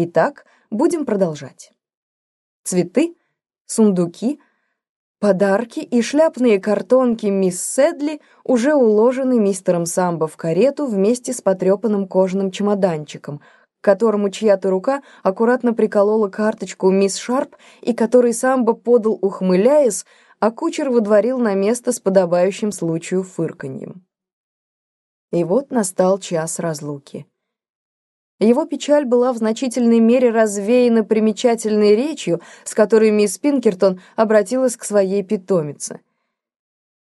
Итак, будем продолжать. Цветы, сундуки, подарки и шляпные картонки мисс Седли уже уложены мистером Самбо в карету вместе с потрепанным кожаным чемоданчиком, к которому чья-то рука аккуратно приколола карточку мисс Шарп и который Самбо подал, ухмыляясь, а кучер выдворил на место с подобающим случаю фырканьем. И вот настал час разлуки. Его печаль была в значительной мере развеяна примечательной речью, с которой мисс Пинкертон обратилась к своей питомице.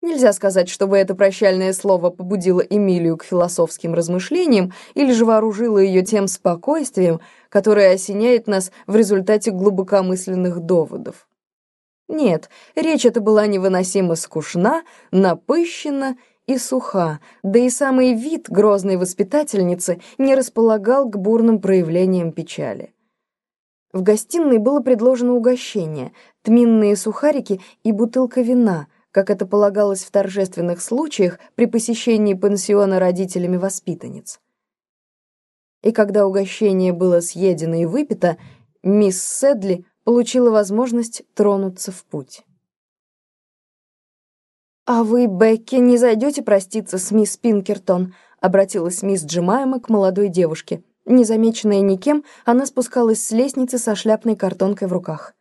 Нельзя сказать, чтобы это прощальное слово побудило Эмилию к философским размышлениям или же вооружило ее тем спокойствием, которое осеняет нас в результате глубокомысленных доводов. Нет, речь эта была невыносимо скучна, напыщена и суха, да и самый вид грозной воспитательницы не располагал к бурным проявлениям печали. В гостиной было предложено угощение, тминные сухарики и бутылка вина, как это полагалось в торжественных случаях при посещении пансиона родителями воспитанниц. И когда угощение было съедено и выпито, мисс Седли получила возможность тронуться в путь. «А вы, Бекки, не зайдете проститься с мисс Пинкертон?» — обратилась мисс Джемайма к молодой девушке. Незамеченная никем, она спускалась с лестницы со шляпной картонкой в руках.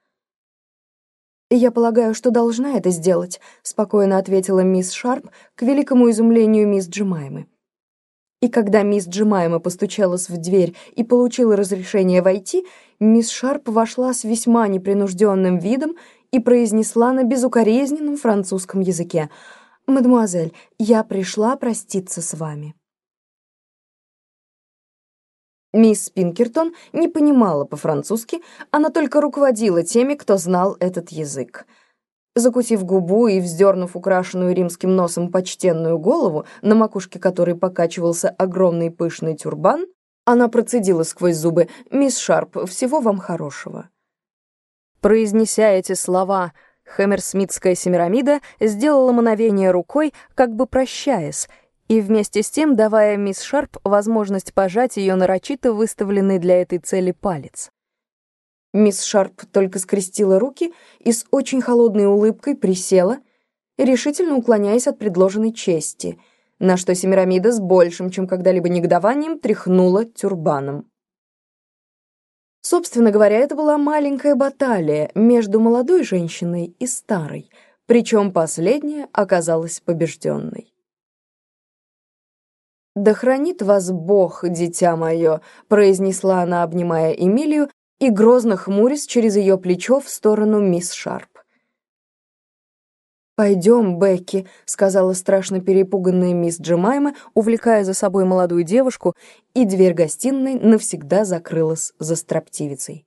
«Я полагаю, что должна это сделать», — спокойно ответила мисс Шарп к великому изумлению мисс Джемаймы. И когда мисс Джемайма постучалась в дверь и получила разрешение войти, мисс Шарп вошла с весьма непринужденным видом и произнесла на безукоризненном французском языке «Мадемуазель, я пришла проститься с вами». Мисс Пинкертон не понимала по-французски, она только руководила теми, кто знал этот язык. Закусив губу и вздернув украшенную римским носом почтенную голову, на макушке которой покачивался огромный пышный тюрбан, она процедила сквозь зубы «Мисс Шарп, всего вам хорошего». Произнеся эти слова, Хэмерсмитская семирамида сделала мановение рукой, как бы прощаясь, и вместе с тем давая мисс Шарп возможность пожать ее нарочито выставленный для этой цели палец. Мисс Шарп только скрестила руки и с очень холодной улыбкой присела, решительно уклоняясь от предложенной чести, на что Семирамида с большим, чем когда-либо негодованием, тряхнула тюрбаном. Собственно говоря, это была маленькая баталия между молодой женщиной и старой, причем последняя оказалась побежденной. «Да хранит вас Бог, дитя мое», — произнесла она, обнимая Эмилию и грозно хмурясь через ее плечо в сторону мисс Шарп. «Пойдем, Бекки», — сказала страшно перепуганная мисс Джемайма, увлекая за собой молодую девушку, и дверь гостиной навсегда закрылась за строптивицей.